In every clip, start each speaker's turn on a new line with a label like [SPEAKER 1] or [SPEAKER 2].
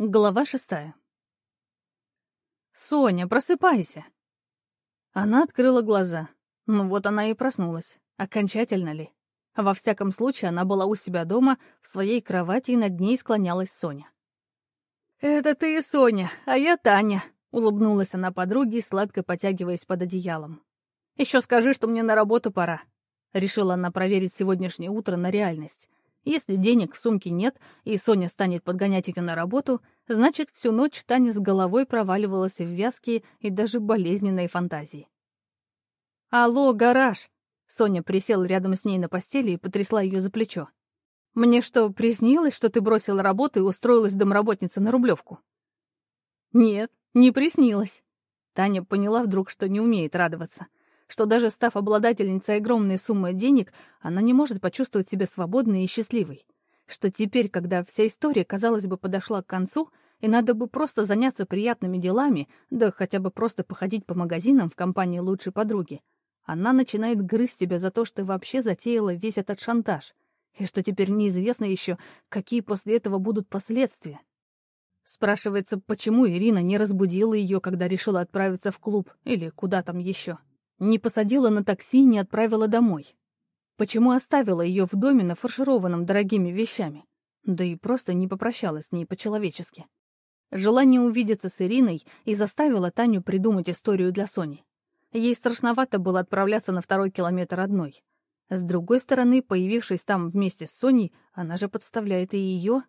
[SPEAKER 1] Глава шестая. «Соня, просыпайся!» Она открыла глаза. Ну вот она и проснулась. Окончательно ли? Во всяком случае, она была у себя дома, в своей кровати, и над ней склонялась Соня. «Это ты, Соня, а я Таня», — улыбнулась она подруге, сладко потягиваясь под одеялом. «Еще скажи, что мне на работу пора». Решила она проверить сегодняшнее утро на реальность. Если денег в сумке нет, и Соня станет подгонять ее на работу, значит, всю ночь Таня с головой проваливалась в вязкие и даже болезненные фантазии. «Алло, гараж!» Соня присела рядом с ней на постели и потрясла ее за плечо. «Мне что, приснилось, что ты бросила работу и устроилась домработница на Рублевку?» «Нет, не приснилось». Таня поняла вдруг, что не умеет радоваться — что даже став обладательницей огромной суммы денег, она не может почувствовать себя свободной и счастливой. Что теперь, когда вся история, казалось бы, подошла к концу, и надо бы просто заняться приятными делами, да хотя бы просто походить по магазинам в компании лучшей подруги, она начинает грызть себя за то, что вообще затеяла весь этот шантаж, и что теперь неизвестно еще, какие после этого будут последствия. Спрашивается, почему Ирина не разбудила ее, когда решила отправиться в клуб или куда там еще. Не посадила на такси, не отправила домой. Почему оставила ее в доме, нафаршированном дорогими вещами? Да и просто не попрощалась с ней по-человечески. Желание увидеться с Ириной и заставило Таню придумать историю для Сони. Ей страшновато было отправляться на второй километр одной. С другой стороны, появившись там вместе с Соней, она же подставляет и ее.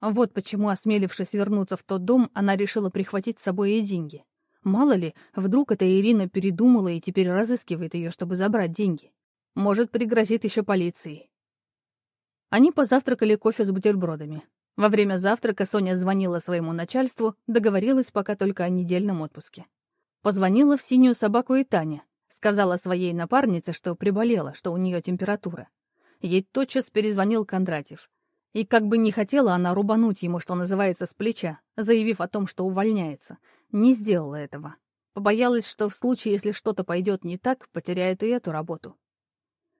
[SPEAKER 1] Вот почему, осмелившись вернуться в тот дом, она решила прихватить с собой и деньги. Мало ли, вдруг эта Ирина передумала и теперь разыскивает ее, чтобы забрать деньги. Может, пригрозит еще полицией. Они позавтракали кофе с бутербродами. Во время завтрака Соня звонила своему начальству, договорилась пока только о недельном отпуске. Позвонила в синюю собаку и Таня. Сказала своей напарнице, что приболела, что у нее температура. Ей тотчас перезвонил Кондратьев. И как бы не хотела она рубануть ему, что называется, с плеча, заявив о том, что увольняется, не сделала этого. Побоялась, что в случае, если что-то пойдет не так, потеряет и эту работу.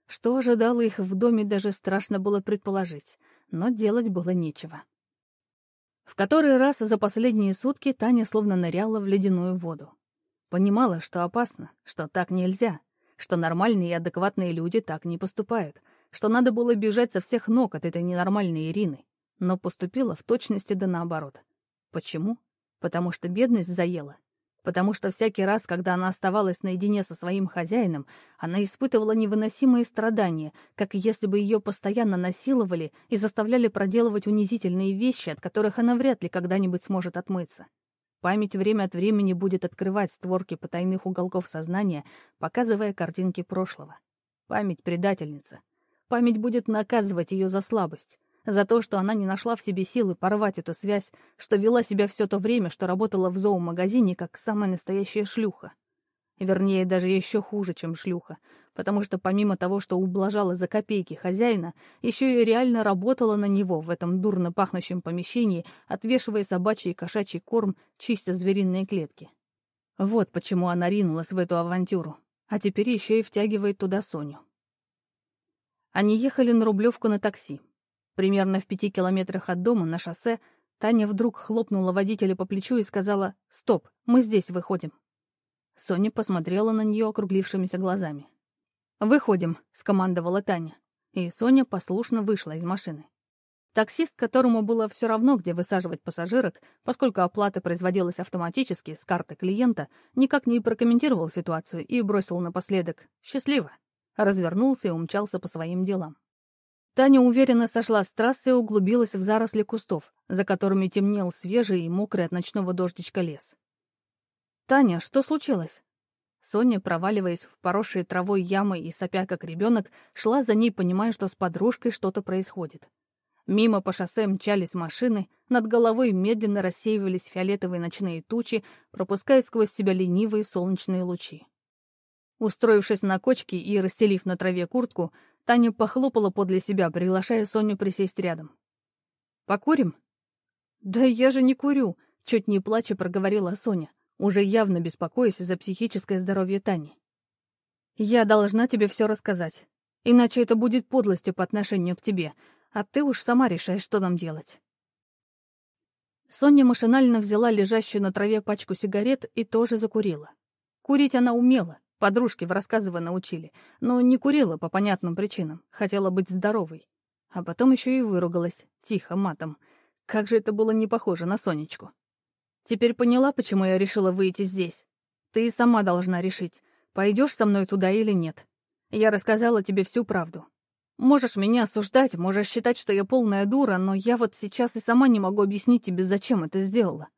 [SPEAKER 1] Что ожидало их в доме, даже страшно было предположить, но делать было нечего. В который раз за последние сутки Таня словно ныряла в ледяную воду. Понимала, что опасно, что так нельзя, что нормальные и адекватные люди так не поступают, что надо было бежать со всех ног от этой ненормальной Ирины, но поступила в точности да наоборот. Почему? Потому что бедность заела. Потому что всякий раз, когда она оставалась наедине со своим хозяином, она испытывала невыносимые страдания, как если бы ее постоянно насиловали и заставляли проделывать унизительные вещи, от которых она вряд ли когда-нибудь сможет отмыться. Память время от времени будет открывать створки потайных уголков сознания, показывая картинки прошлого. Память предательница — Память будет наказывать ее за слабость, за то, что она не нашла в себе силы порвать эту связь, что вела себя все то время, что работала в зоомагазине как самая настоящая шлюха. Вернее, даже еще хуже, чем шлюха, потому что помимо того, что ублажала за копейки хозяина, еще и реально работала на него в этом дурно пахнущем помещении, отвешивая собачий и кошачий корм, чистя звериные клетки. Вот почему она ринулась в эту авантюру, а теперь еще и втягивает туда Соню. Они ехали на Рублевку на такси. Примерно в пяти километрах от дома на шоссе Таня вдруг хлопнула водителя по плечу и сказала «Стоп, мы здесь выходим». Соня посмотрела на нее округлившимися глазами. «Выходим», — скомандовала Таня. И Соня послушно вышла из машины. Таксист, которому было все равно, где высаживать пассажирок, поскольку оплата производилась автоматически с карты клиента, никак не прокомментировал ситуацию и бросил напоследок «Счастливо» развернулся и умчался по своим делам. Таня уверенно сошла с трассы и углубилась в заросли кустов, за которыми темнел свежий и мокрый от ночного дождичка лес. «Таня, что случилось?» Соня, проваливаясь в поросшие травой ямы и сопя как ребенок, шла за ней, понимая, что с подружкой что-то происходит. Мимо по шоссе мчались машины, над головой медленно рассеивались фиолетовые ночные тучи, пропуская сквозь себя ленивые солнечные лучи. Устроившись на кочке и расстелив на траве куртку, Таня похлопала подле себя, приглашая Соню присесть рядом. «Покурим?» «Да я же не курю», — чуть не плача проговорила Соня, уже явно беспокоясь за психическое здоровье Тани. «Я должна тебе все рассказать, иначе это будет подлостью по отношению к тебе, а ты уж сама решаешь, что нам делать». Соня машинально взяла лежащую на траве пачку сигарет и тоже закурила. Курить она умела, подружки в рассказывая научили, но не курила по понятным причинам, хотела быть здоровой. А потом еще и выругалась, тихо, матом. Как же это было не похоже на Сонечку. Теперь поняла, почему я решила выйти здесь. Ты и сама должна решить, пойдешь со мной туда или нет. Я рассказала тебе всю правду. Можешь меня осуждать, можешь считать, что я полная дура, но я вот сейчас и сама не могу объяснить тебе, зачем это сделала.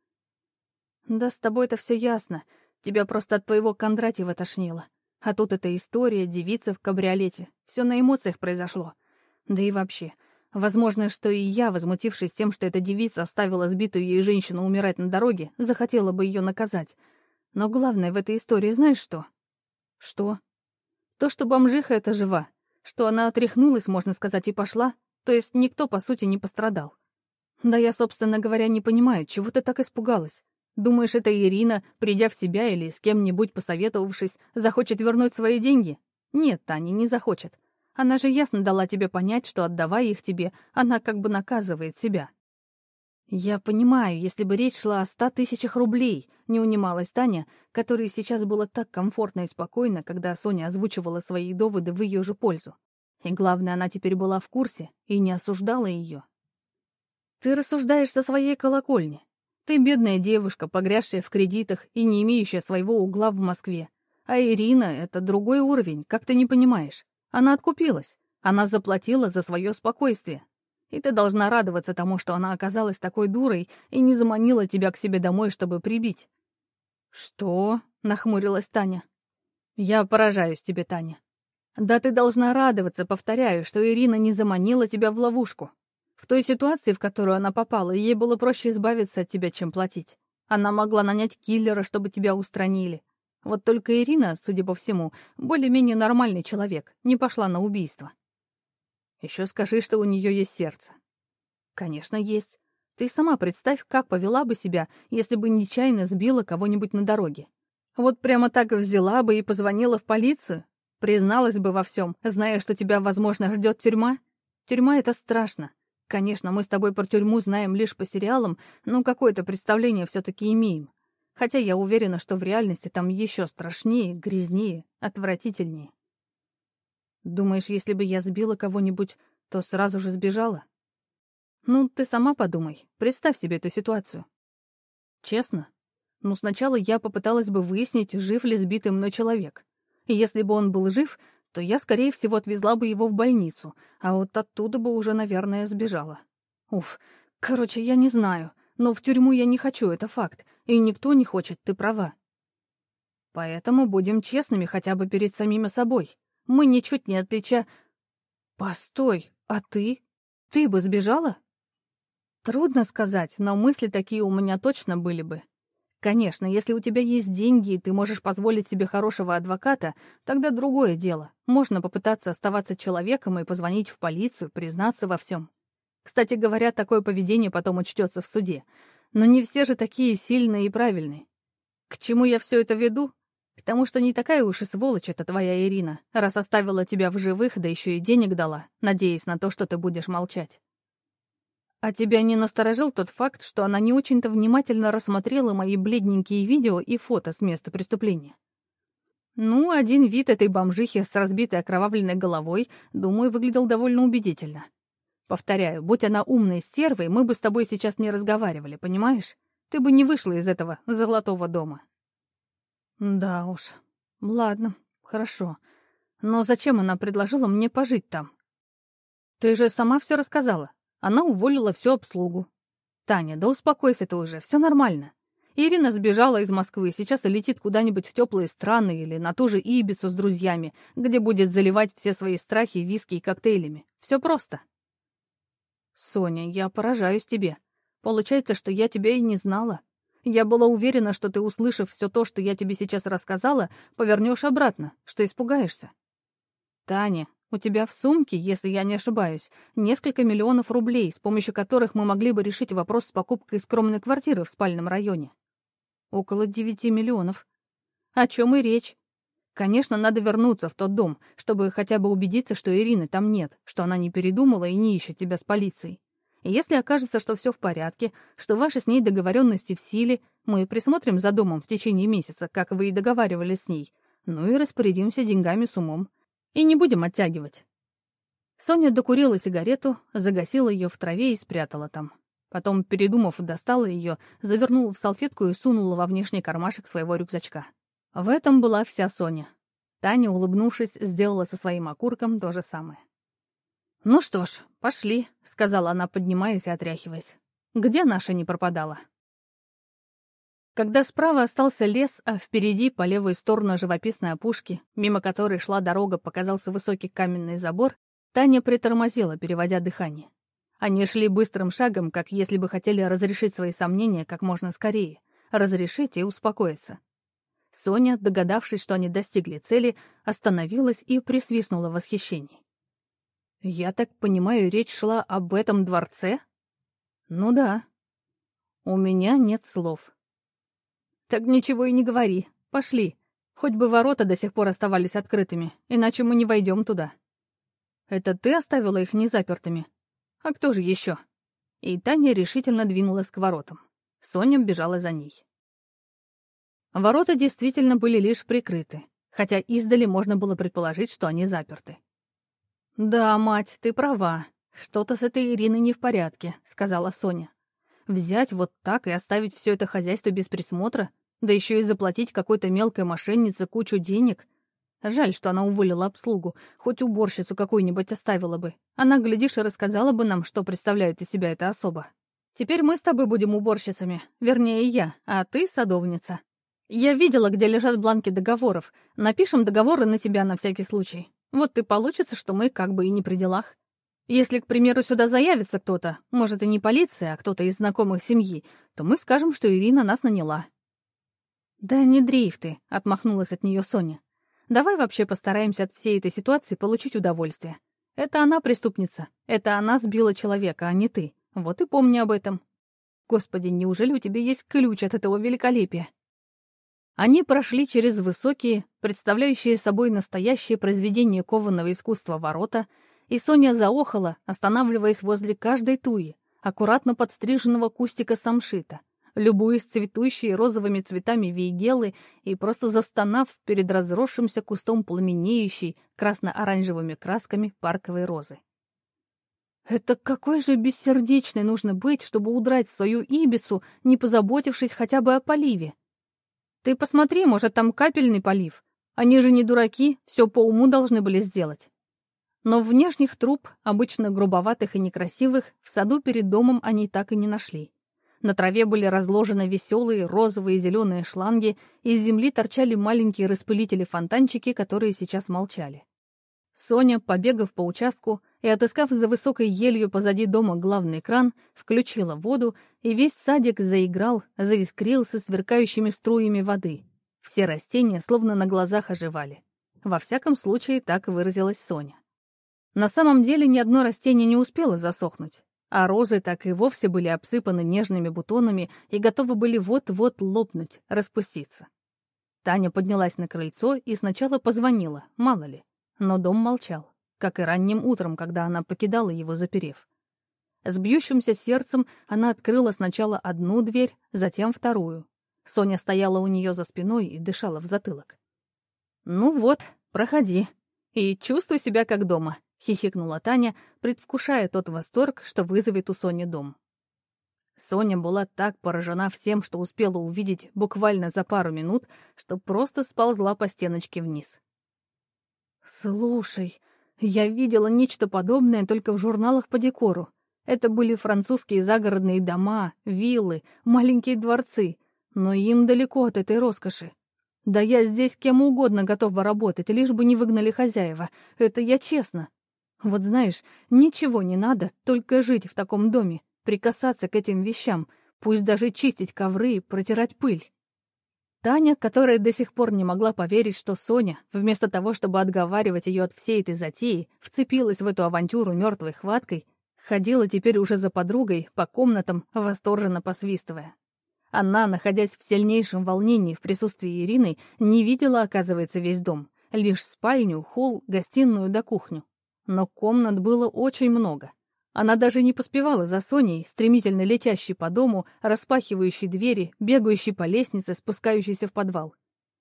[SPEAKER 1] Да с тобой это все ясно. Тебя просто от твоего Кондратьева тошнило. А тут эта история, девица в кабриолете. Все на эмоциях произошло. Да и вообще, Возможно, что и я, возмутившись тем, что эта девица оставила сбитую ей женщину умирать на дороге, захотела бы ее наказать. Но главное в этой истории знаешь что? Что? То, что бомжиха эта жива, что она отряхнулась, можно сказать, и пошла, то есть никто, по сути, не пострадал. Да я, собственно говоря, не понимаю, чего ты так испугалась. Думаешь, это Ирина, придя в себя или с кем-нибудь посоветовавшись, захочет вернуть свои деньги? Нет, Таня, не захочет. Она же ясно дала тебе понять, что, отдавая их тебе, она как бы наказывает себя. «Я понимаю, если бы речь шла о ста тысячах рублей», — не унималась Таня, которой сейчас было так комфортно и спокойно, когда Соня озвучивала свои доводы в ее же пользу. И главное, она теперь была в курсе и не осуждала ее. «Ты рассуждаешь со своей колокольни. Ты бедная девушка, погрязшая в кредитах и не имеющая своего угла в Москве. А Ирина — это другой уровень, как ты не понимаешь. Она откупилась. Она заплатила за свое спокойствие. И ты должна радоваться тому, что она оказалась такой дурой и не заманила тебя к себе домой, чтобы прибить. «Что?» — нахмурилась Таня. «Я поражаюсь тебе, Таня. Да ты должна радоваться, повторяю, что Ирина не заманила тебя в ловушку. В той ситуации, в которую она попала, ей было проще избавиться от тебя, чем платить. Она могла нанять киллера, чтобы тебя устранили. Вот только Ирина, судя по всему, более-менее нормальный человек, не пошла на убийство. Еще скажи, что у нее есть сердце. Конечно, есть. Ты сама представь, как повела бы себя, если бы нечаянно сбила кого-нибудь на дороге. Вот прямо так взяла бы и позвонила в полицию. Призналась бы во всем, зная, что тебя, возможно, ждет тюрьма. Тюрьма — это страшно. Конечно, мы с тобой про тюрьму знаем лишь по сериалам, но какое-то представление все-таки имеем. Хотя я уверена, что в реальности там еще страшнее, грязнее, отвратительнее. Думаешь, если бы я сбила кого-нибудь, то сразу же сбежала? Ну, ты сама подумай, представь себе эту ситуацию. Честно? Ну, сначала я попыталась бы выяснить, жив ли сбитый мной человек. И если бы он был жив, то я, скорее всего, отвезла бы его в больницу, а вот оттуда бы уже, наверное, сбежала. Уф, короче, я не знаю, но в тюрьму я не хочу, это факт. И никто не хочет, ты права. Поэтому будем честными хотя бы перед самими собой. Мы ничуть не отлича... Постой, а ты? Ты бы сбежала? Трудно сказать, но мысли такие у меня точно были бы. Конечно, если у тебя есть деньги и ты можешь позволить себе хорошего адвоката, тогда другое дело. Можно попытаться оставаться человеком и позвонить в полицию, признаться во всем. Кстати говоря, такое поведение потом учтется в суде. Но не все же такие сильные и правильные. К чему я все это веду? К тому, что не такая уж и сволочь эта твоя Ирина, раз оставила тебя в живых, да еще и денег дала, надеясь на то, что ты будешь молчать. А тебя не насторожил тот факт, что она не очень-то внимательно рассмотрела мои бледненькие видео и фото с места преступления? Ну, один вид этой бомжихи с разбитой окровавленной головой, думаю, выглядел довольно убедительно. Повторяю, будь она умной стервой, мы бы с тобой сейчас не разговаривали, понимаешь? Ты бы не вышла из этого золотого дома. Да уж. Ладно, хорошо. Но зачем она предложила мне пожить там? Ты же сама все рассказала. Она уволила всю обслугу. Таня, да успокойся ты уже, все нормально. Ирина сбежала из Москвы, сейчас летит куда-нибудь в теплые страны или на ту же Ибицу с друзьями, где будет заливать все свои страхи виски и коктейлями. Все просто. «Соня, я поражаюсь тебе. Получается, что я тебя и не знала. Я была уверена, что ты, услышав все то, что я тебе сейчас рассказала, повернешь обратно, что испугаешься. Таня, у тебя в сумке, если я не ошибаюсь, несколько миллионов рублей, с помощью которых мы могли бы решить вопрос с покупкой скромной квартиры в спальном районе. Около девяти миллионов. О чем и речь. Конечно, надо вернуться в тот дом, чтобы хотя бы убедиться, что Ирины там нет, что она не передумала и не ищет тебя с полицией. Если окажется, что все в порядке, что ваши с ней договоренности в силе, мы присмотрим за домом в течение месяца, как вы и договаривались с ней, ну и распорядимся деньгами с умом. И не будем оттягивать. Соня докурила сигарету, загасила ее в траве и спрятала там. Потом, передумав, достала ее, завернула в салфетку и сунула во внешний кармашек своего рюкзачка. В этом была вся Соня. Таня, улыбнувшись, сделала со своим окурком то же самое. «Ну что ж, пошли», — сказала она, поднимаясь и отряхиваясь. «Где наша не пропадала?» Когда справа остался лес, а впереди, по левую сторону живописной опушки, мимо которой шла дорога, показался высокий каменный забор, Таня притормозила, переводя дыхание. Они шли быстрым шагом, как если бы хотели разрешить свои сомнения как можно скорее, разрешить и успокоиться. Соня, догадавшись, что они достигли цели, остановилась и присвистнула в восхищении. «Я так понимаю, речь шла об этом дворце?» «Ну да». «У меня нет слов». «Так ничего и не говори. Пошли. Хоть бы ворота до сих пор оставались открытыми, иначе мы не войдем туда». «Это ты оставила их незапертыми?» «А кто же еще?» И Таня решительно двинулась к воротам. Соня бежала за ней. Ворота действительно были лишь прикрыты, хотя издали можно было предположить, что они заперты. «Да, мать, ты права. Что-то с этой Ириной не в порядке», — сказала Соня. «Взять вот так и оставить все это хозяйство без присмотра, да еще и заплатить какой-то мелкой мошеннице кучу денег. Жаль, что она уволила обслугу, хоть уборщицу какую-нибудь оставила бы. Она, глядишь, и рассказала бы нам, что представляет из себя эта особа. Теперь мы с тобой будем уборщицами, вернее, я, а ты — садовница. Я видела, где лежат бланки договоров. Напишем договоры на тебя на всякий случай. Вот и получится, что мы как бы и не при делах. Если, к примеру, сюда заявится кто-то, может, и не полиция, а кто-то из знакомых семьи, то мы скажем, что Ирина нас наняла». «Да не дрейф ты», — отмахнулась от нее Соня. «Давай вообще постараемся от всей этой ситуации получить удовольствие. Это она преступница, это она сбила человека, а не ты. Вот и помни об этом. Господи, неужели у тебя есть ключ от этого великолепия?» Они прошли через высокие, представляющие собой настоящее произведение кованого искусства ворота, и Соня заохала, останавливаясь возле каждой туи, аккуратно подстриженного кустика самшита, любуясь цветущей розовыми цветами вейгелы и просто застонав перед разросшимся кустом пламенеющей красно-оранжевыми красками парковой розы. Это какой же бессердечной нужно быть, чтобы удрать в свою Ибицу, не позаботившись хотя бы о поливе? Ты посмотри, может, там капельный полив. Они же не дураки, все по уму должны были сделать. Но внешних труб, обычно грубоватых и некрасивых, в саду перед домом они так и не нашли. На траве были разложены веселые розовые и зеленые шланги, из земли торчали маленькие распылители-фонтанчики, которые сейчас молчали. Соня, побегав по участку и отыскав за высокой елью позади дома главный кран, включила воду, и весь садик заиграл, заискрился сверкающими струями воды. Все растения словно на глазах оживали. Во всяком случае, так выразилась Соня. На самом деле ни одно растение не успело засохнуть, а розы так и вовсе были обсыпаны нежными бутонами и готовы были вот-вот лопнуть, распуститься. Таня поднялась на крыльцо и сначала позвонила, мало ли. Но дом молчал, как и ранним утром, когда она покидала его, заперев. С бьющимся сердцем она открыла сначала одну дверь, затем вторую. Соня стояла у нее за спиной и дышала в затылок. «Ну вот, проходи. И чувствуй себя как дома», — хихикнула Таня, предвкушая тот восторг, что вызовет у Сони дом. Соня была так поражена всем, что успела увидеть буквально за пару минут, что просто сползла по стеночке вниз. «Слушай, я видела нечто подобное только в журналах по декору. Это были французские загородные дома, виллы, маленькие дворцы, но им далеко от этой роскоши. Да я здесь кем угодно готова работать, лишь бы не выгнали хозяева. Это я честно. Вот знаешь, ничего не надо, только жить в таком доме, прикасаться к этим вещам, пусть даже чистить ковры и протирать пыль. Таня, которая до сих пор не могла поверить, что Соня, вместо того, чтобы отговаривать ее от всей этой затеи, вцепилась в эту авантюру мертвой хваткой, ходила теперь уже за подругой по комнатам, восторженно посвистывая. Она, находясь в сильнейшем волнении в присутствии Ирины, не видела, оказывается, весь дом, лишь спальню, холл, гостиную да кухню. Но комнат было очень много. Она даже не поспевала за Соней, стремительно летящей по дому, распахивающей двери, бегающей по лестнице, спускающейся в подвал.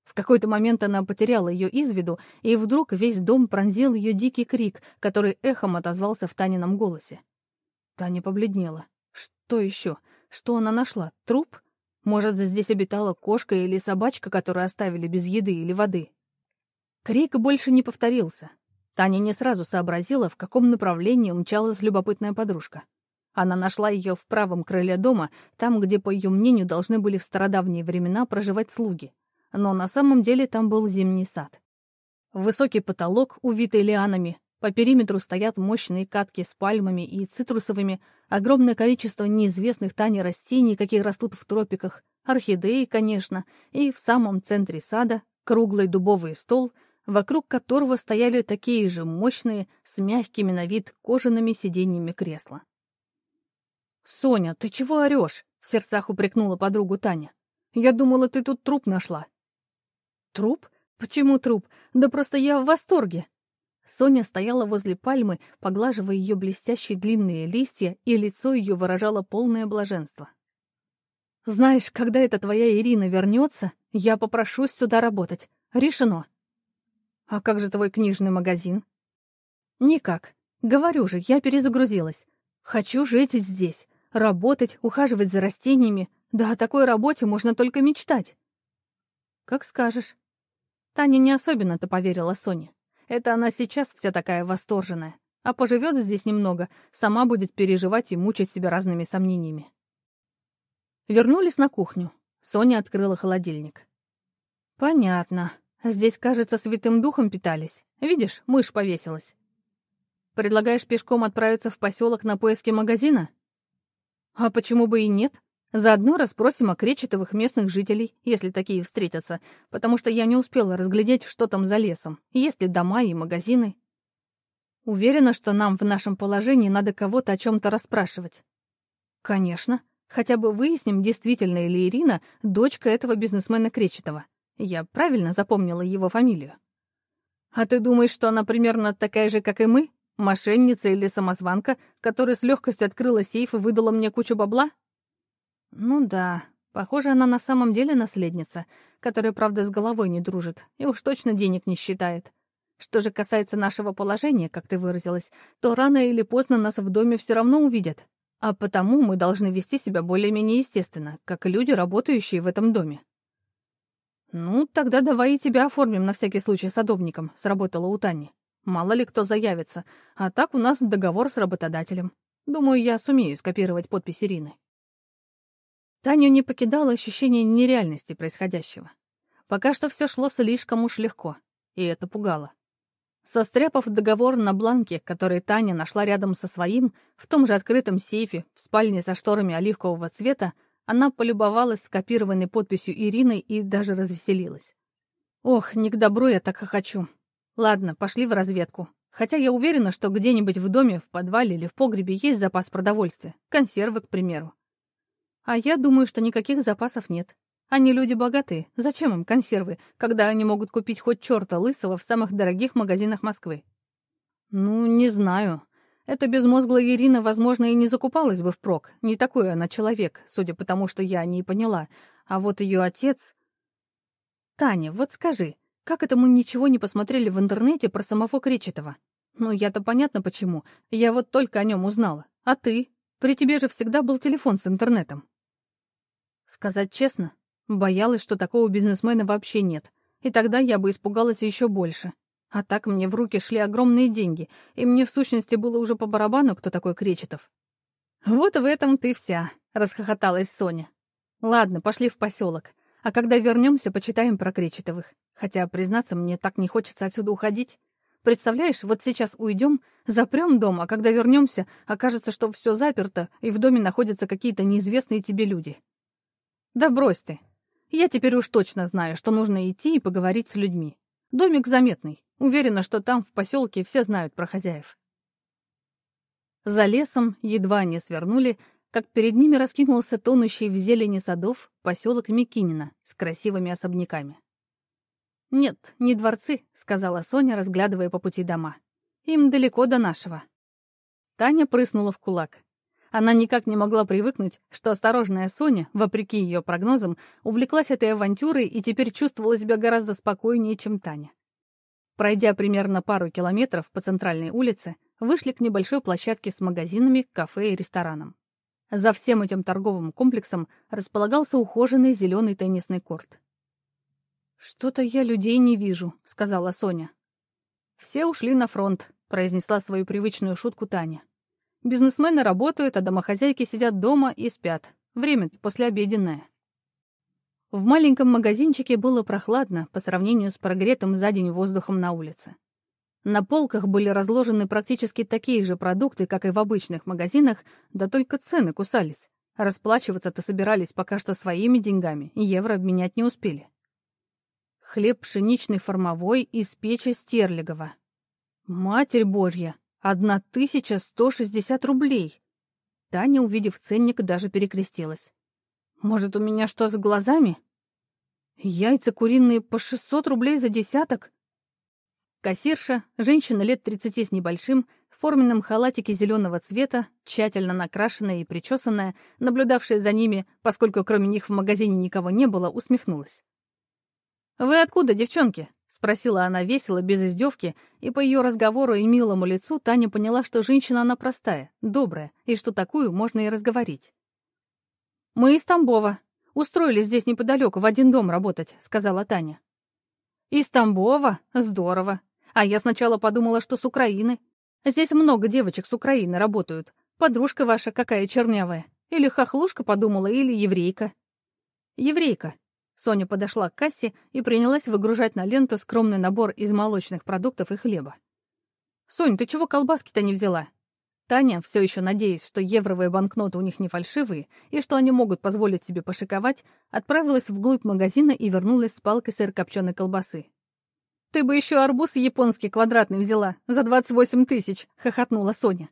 [SPEAKER 1] В какой-то момент она потеряла ее из виду, и вдруг весь дом пронзил ее дикий крик, который эхом отозвался в Танином голосе. Таня побледнела. Что еще? Что она нашла? Труп? Может, здесь обитала кошка или собачка, которую оставили без еды или воды? Крик больше не повторился. Таня не сразу сообразила, в каком направлении умчалась любопытная подружка. Она нашла ее в правом крыле дома, там, где, по ее мнению, должны были в стародавние времена проживать слуги. Но на самом деле там был зимний сад. Высокий потолок, увитый лианами, по периметру стоят мощные катки с пальмами и цитрусовыми, огромное количество неизвестных Тане растений, какие растут в тропиках, орхидеи, конечно, и в самом центре сада круглый дубовый стол — вокруг которого стояли такие же мощные, с мягкими на вид кожаными сиденьями кресла. «Соня, ты чего орешь?» — в сердцах упрекнула подругу Таня. «Я думала, ты тут труп нашла». «Труп? Почему труп? Да просто я в восторге!» Соня стояла возле пальмы, поглаживая ее блестящие длинные листья, и лицо ее выражало полное блаженство. «Знаешь, когда эта твоя Ирина вернется, я попрошусь сюда работать. Решено!» «А как же твой книжный магазин?» «Никак. Говорю же, я перезагрузилась. Хочу жить здесь, работать, ухаживать за растениями. Да о такой работе можно только мечтать». «Как скажешь». Таня не особенно-то поверила Соне. Это она сейчас вся такая восторженная. А поживет здесь немного, сама будет переживать и мучить себя разными сомнениями. Вернулись на кухню. Соня открыла холодильник. «Понятно», Здесь, кажется, святым духом питались. Видишь, мышь повесилась. Предлагаешь пешком отправиться в поселок на поиски магазина? А почему бы и нет? Заодно расспросим о кречетовых местных жителей, если такие встретятся, потому что я не успела разглядеть, что там за лесом, есть ли дома и магазины. Уверена, что нам в нашем положении надо кого-то о чем-то расспрашивать. Конечно. Хотя бы выясним, действительно ли Ирина дочка этого бизнесмена Кречетова. Я правильно запомнила его фамилию? А ты думаешь, что она примерно такая же, как и мы? Мошенница или самозванка, которая с легкостью открыла сейф и выдала мне кучу бабла? Ну да, похоже, она на самом деле наследница, которая, правда, с головой не дружит и уж точно денег не считает. Что же касается нашего положения, как ты выразилась, то рано или поздно нас в доме все равно увидят. А потому мы должны вести себя более-менее естественно, как и люди, работающие в этом доме. «Ну, тогда давай и тебя оформим на всякий случай садовником», — сработала у Тани. «Мало ли кто заявится. А так у нас договор с работодателем. Думаю, я сумею скопировать подпись Ирины». Таню не покидало ощущение нереальности происходящего. Пока что все шло слишком уж легко, и это пугало. Состряпав договор на бланке, который Таня нашла рядом со своим, в том же открытом сейфе, в спальне со шторами оливкового цвета, она полюбовалась скопированной подписью Ирины и даже развеселилась. «Ох, не к добру я так хочу. Ладно, пошли в разведку. Хотя я уверена, что где-нибудь в доме, в подвале или в погребе есть запас продовольствия. Консервы, к примеру. А я думаю, что никаких запасов нет. Они люди богатые. Зачем им консервы, когда они могут купить хоть черта лысого в самых дорогих магазинах Москвы? Ну, не знаю. Эта безмозглая Ирина, возможно, и не закупалась бы впрок. Не такой она человек, судя по тому, что я не поняла. А вот ее отец... Таня, вот скажи, как это мы ничего не посмотрели в интернете про самого Кречетова? Ну, я-то понятно почему. Я вот только о нем узнала. А ты? При тебе же всегда был телефон с интернетом. Сказать честно, боялась, что такого бизнесмена вообще нет. И тогда я бы испугалась еще больше. А так мне в руки шли огромные деньги, и мне в сущности было уже по барабану, кто такой Кречетов. «Вот в этом ты вся», — расхохоталась Соня. «Ладно, пошли в поселок. А когда вернемся, почитаем про Кречетовых. Хотя, признаться, мне так не хочется отсюда уходить. Представляешь, вот сейчас уйдем, запрем дом, а когда вернемся, окажется, что все заперто, и в доме находятся какие-то неизвестные тебе люди. Да брось ты. Я теперь уж точно знаю, что нужно идти и поговорить с людьми. Домик заметный. Уверена, что там, в поселке, все знают про хозяев. За лесом едва не свернули, как перед ними раскинулся тонущий в зелени садов поселок Микинина с красивыми особняками. «Нет, не дворцы», — сказала Соня, разглядывая по пути дома. «Им далеко до нашего». Таня прыснула в кулак. Она никак не могла привыкнуть, что осторожная Соня, вопреки ее прогнозам, увлеклась этой авантюрой и теперь чувствовала себя гораздо спокойнее, чем Таня. Пройдя примерно пару километров по центральной улице, вышли к небольшой площадке с магазинами, кафе и рестораном. За всем этим торговым комплексом располагался ухоженный зеленый теннисный корт. «Что-то я людей не вижу», — сказала Соня. «Все ушли на фронт», — произнесла свою привычную шутку Таня. «Бизнесмены работают, а домохозяйки сидят дома и спят. Время послеобеденное». В маленьком магазинчике было прохладно по сравнению с прогретым за день воздухом на улице. На полках были разложены практически такие же продукты, как и в обычных магазинах, да только цены кусались. Расплачиваться-то собирались пока что своими деньгами, евро обменять не успели. Хлеб пшеничный формовой из печи Стерлигова. Матерь Божья! Одна тысяча сто шестьдесят рублей! Таня, увидев ценник, даже перекрестилась. Может, у меня что с глазами? Яйца куриные по шестьсот рублей за десяток? Кассирша, женщина лет тридцати с небольшим, в форменном халатике зеленого цвета, тщательно накрашенная и причесанная, наблюдавшая за ними, поскольку кроме них в магазине никого не было, усмехнулась. «Вы откуда, девчонки?» — спросила она весело, без издевки, и по ее разговору и милому лицу Таня поняла, что женщина она простая, добрая, и что такую можно и разговорить. «Мы из Тамбова. Устроились здесь неподалеку, в один дом работать», — сказала Таня. «Из Тамбова? Здорово. А я сначала подумала, что с Украины. Здесь много девочек с Украины работают. Подружка ваша какая чернявая. Или хохлушка подумала, или еврейка. Еврейка. Соня подошла к кассе и принялась выгружать на ленту скромный набор из молочных продуктов и хлеба. «Сонь, ты чего колбаски-то не взяла?» Таня, все еще надеясь, что евровые банкноты у них не фальшивые и что они могут позволить себе пошиковать, отправилась вглубь магазина и вернулась с палкой сырокопченой колбасы. «Ты бы еще арбуз японский квадратный взяла за двадцать восемь тысяч!» — хохотнула Соня.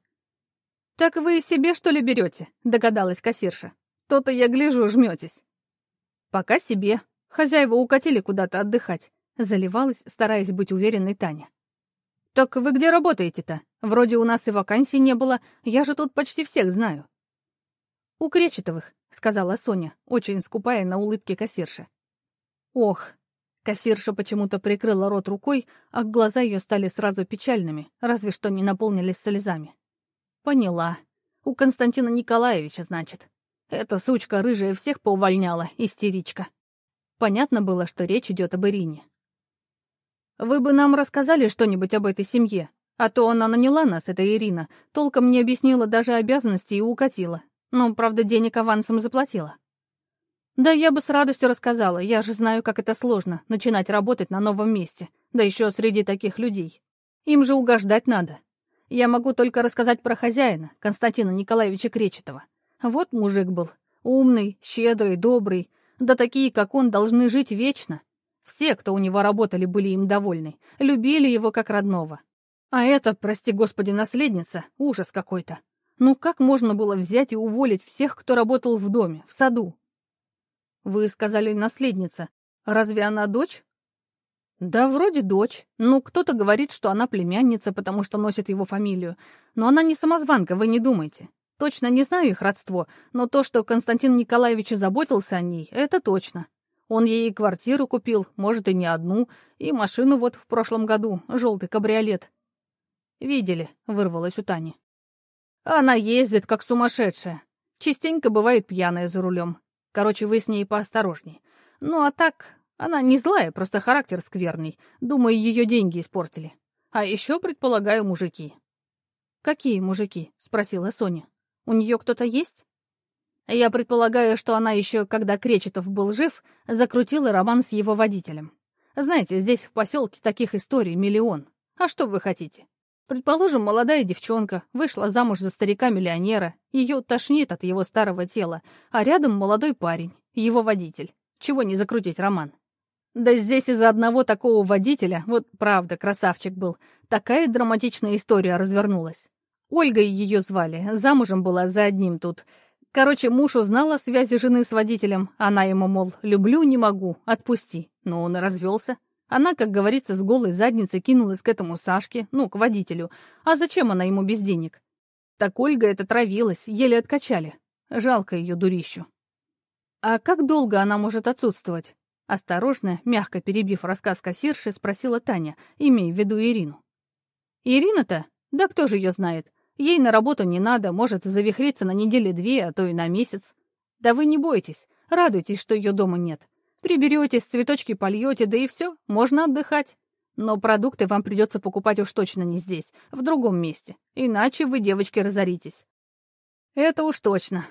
[SPEAKER 1] «Так вы себе, что ли, берете?» — догадалась кассирша. «То-то я гляжу, жметесь». «Пока себе. Хозяева укатили куда-то отдыхать», — заливалась, стараясь быть уверенной Таня. «Так вы где работаете-то? Вроде у нас и вакансий не было, я же тут почти всех знаю». «У Кречетовых», — сказала Соня, очень скупая на улыбке кассирши. «Ох, Кассирша почему-то прикрыла рот рукой, а глаза ее стали сразу печальными, разве что не наполнились слезами. Поняла. У Константина Николаевича, значит. Эта сучка рыжая всех поувольняла, истеричка. Понятно было, что речь идет об Ирине. «Вы бы нам рассказали что-нибудь об этой семье, а то она наняла нас, эта Ирина, толком не объяснила даже обязанности и укатила. Но, правда, денег авансом заплатила. Да я бы с радостью рассказала, я же знаю, как это сложно, начинать работать на новом месте, да еще среди таких людей. Им же угождать надо. Я могу только рассказать про хозяина, Константина Николаевича Кречетова. Вот мужик был. Умный, щедрый, добрый. Да такие, как он, должны жить вечно. Все, кто у него работали, были им довольны, любили его как родного. А это, прости господи, наследница, ужас какой-то. Ну как можно было взять и уволить всех, кто работал в доме, в саду, вы сказали наследница. Разве она дочь? Да, вроде дочь. Ну, кто-то говорит, что она племянница, потому что носит его фамилию. Но она не самозванка, вы не думайте. Точно не знаю их родство, но то, что Константин Николаевич заботился о ней, это точно. Он ей квартиру купил, может, и не одну, и машину вот в прошлом году, желтый кабриолет. «Видели», — вырвалась у Тани. «Она ездит, как сумасшедшая. Частенько бывает пьяная за рулем. Короче, вы с ней поосторожней. Ну а так, она не злая, просто характер скверный. Думаю, ее деньги испортили. А еще, предполагаю, мужики. «Какие мужики?» — спросила Соня. «У нее кто-то есть?» Я предполагаю, что она еще, когда Кречетов был жив, закрутила роман с его водителем. Знаете, здесь в поселке таких историй миллион. А что вы хотите? Предположим, молодая девчонка вышла замуж за старика-миллионера, ее тошнит от его старого тела, а рядом молодой парень, его водитель. Чего не закрутить роман? Да здесь из-за одного такого водителя, вот правда, красавчик был, такая драматичная история развернулась. Ольгой ее звали, замужем была за одним тут. Короче, муж узнал о связи жены с водителем, она ему, мол, люблю, не могу, отпусти. Но он и развелся. Она, как говорится, с голой задницей кинулась к этому Сашке, ну, к водителю. А зачем она ему без денег? Так Ольга это травилась, еле откачали. Жалко ее дурищу. А как долго она может отсутствовать? Осторожно, мягко перебив рассказ кассирши, спросила Таня, имея в виду Ирину. Ирина-то? Да кто же ее знает? Ей на работу не надо, может завихриться на недели две, а то и на месяц. Да вы не бойтесь, радуйтесь, что ее дома нет. Приберетесь, цветочки польете, да и все, можно отдыхать. Но продукты вам придется покупать уж точно не здесь, в другом месте. Иначе вы, девочки, разоритесь. Это уж точно.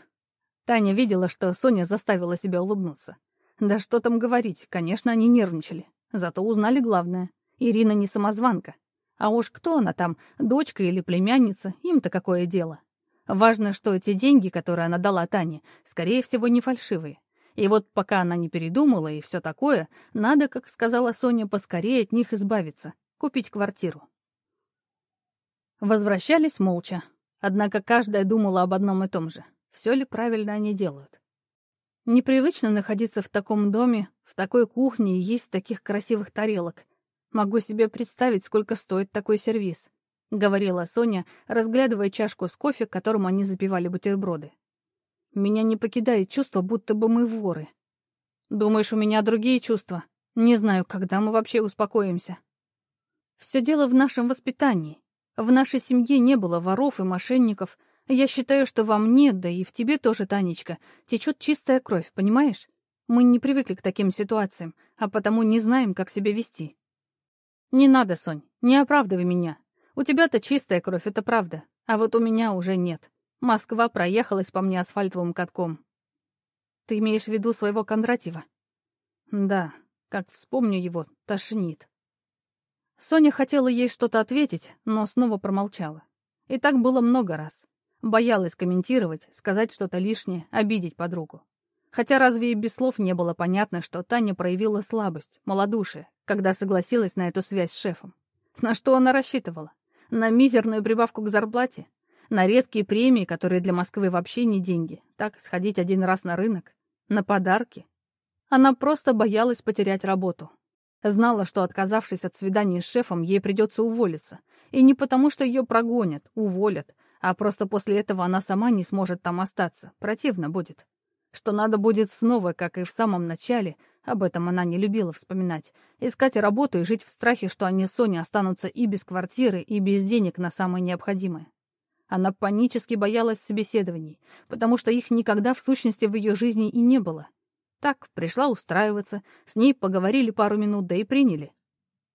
[SPEAKER 1] Таня видела, что Соня заставила себя улыбнуться. Да что там говорить, конечно, они нервничали. Зато узнали главное. Ирина не самозванка. А уж кто она там, дочка или племянница, им-то какое дело. Важно, что эти деньги, которые она дала Тане, скорее всего, не фальшивые. И вот пока она не передумала и все такое, надо, как сказала Соня, поскорее от них избавиться, купить квартиру. Возвращались молча. Однако каждая думала об одном и том же. Все ли правильно они делают? Непривычно находиться в таком доме, в такой кухне и есть таких красивых тарелок. Могу себе представить, сколько стоит такой сервиз, — говорила Соня, разглядывая чашку с кофе, которым они запивали бутерброды. Меня не покидает чувство, будто бы мы воры. Думаешь, у меня другие чувства? Не знаю, когда мы вообще успокоимся. Все дело в нашем воспитании. В нашей семье не было воров и мошенников — я считаю, что во мне, да и в тебе тоже, Танечка, течет чистая кровь, понимаешь? Мы не привыкли к таким ситуациям, а потому не знаем, как себя вести. Не надо, Сонь, не оправдывай меня. У тебя-то чистая кровь, это правда, а вот у меня уже нет. Москва проехалась по мне асфальтовым катком. Ты имеешь в виду своего Кондратьева? Да, как вспомню его, тошнит. Соня хотела ей что-то ответить, но снова промолчала. И так было много раз. Боялась комментировать, сказать что-то лишнее, обидеть подругу. Хотя разве и без слов не было понятно, что Таня проявила слабость, малодушие, когда согласилась на эту связь с шефом? На что она рассчитывала? На мизерную прибавку к зарплате? На редкие премии, которые для Москвы вообще не деньги? Так, сходить один раз на рынок? На подарки? Она просто боялась потерять работу. Знала, что, отказавшись от свидания с шефом, ей придется уволиться. И не потому, что ее прогонят, уволят, а просто после этого она сама не сможет там остаться, противно будет. Что надо будет снова, как и в самом начале, об этом она не любила вспоминать, искать работу и жить в страхе, что они с Соней останутся и без квартиры, и без денег на самое необходимое. Она панически боялась собеседований, потому что их никогда в сущности в ее жизни и не было. Так, пришла устраиваться, с ней поговорили пару минут, да и приняли.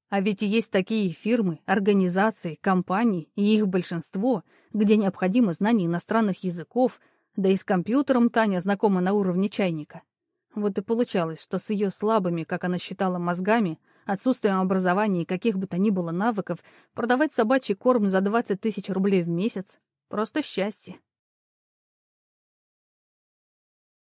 [SPEAKER 1] А ведь есть такие фирмы, организации, компании, и их большинство, где необходимо знание иностранных языков, да и с компьютером Таня знакома на уровне чайника. Вот и получалось, что с ее слабыми, как она считала, мозгами, отсутствием образования и каких бы то ни было навыков, продавать собачий корм за 20 тысяч рублей в месяц — просто счастье.